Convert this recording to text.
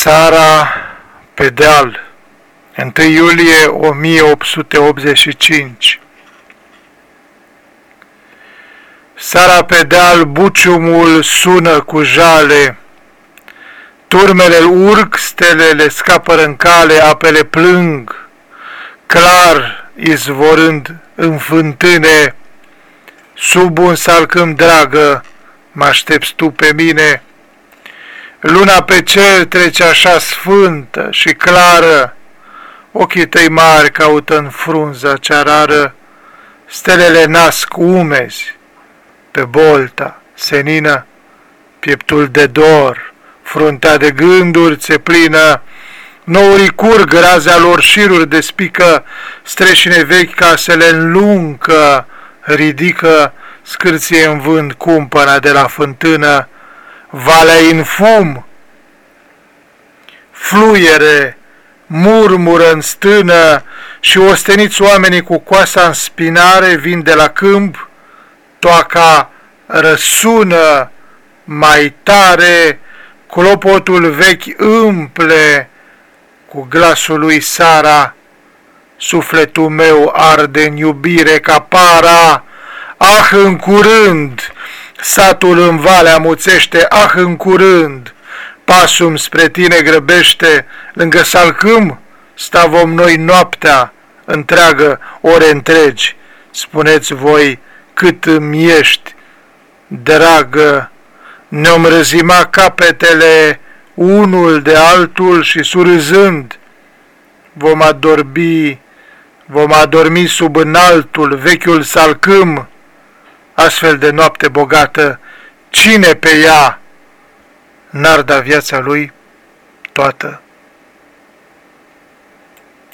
Sara pe deal 1 iulie 1885 Sara pe deal, buciumul sună cu jale, Turmele urc, stelele scapă în cale, apele plâng, clar izvorând în fântâne, Sub un salcâm dragă, mă aștepți tu pe mine, Luna pe cer trece așa sfântă și clară, Ochii tăi mari caută în frunza cea rară, Stelele nasc umezi. Pe bolta senină, Pieptul de dor, fruntea de gânduri ți plină, Nourii curg razea lor șiruri de spică, Streșine vechi casele înluncă, ridică, Scârție în vânt cumpăna de la fântână, valea în fum, fluiere, murmură în stână și osteniți oamenii cu coasa în spinare vin de la câmp, toaca răsună mai tare, clopotul vechi împle cu glasul lui Sara, sufletul meu arde în iubire ca para, ah, în curând, Satul în vale amuțește, ah, în curând, pasul spre tine grăbește, lângă salcâm stavom noi noaptea întreagă, ore întregi. Spuneți voi cât îmi ești, dragă, ne-om răzima capetele unul de altul și surâzând. Vom adorbi, vom adormi sub înaltul vechiul salcâm, astfel de noapte bogată, cine pe ea n-ar da viața lui toată?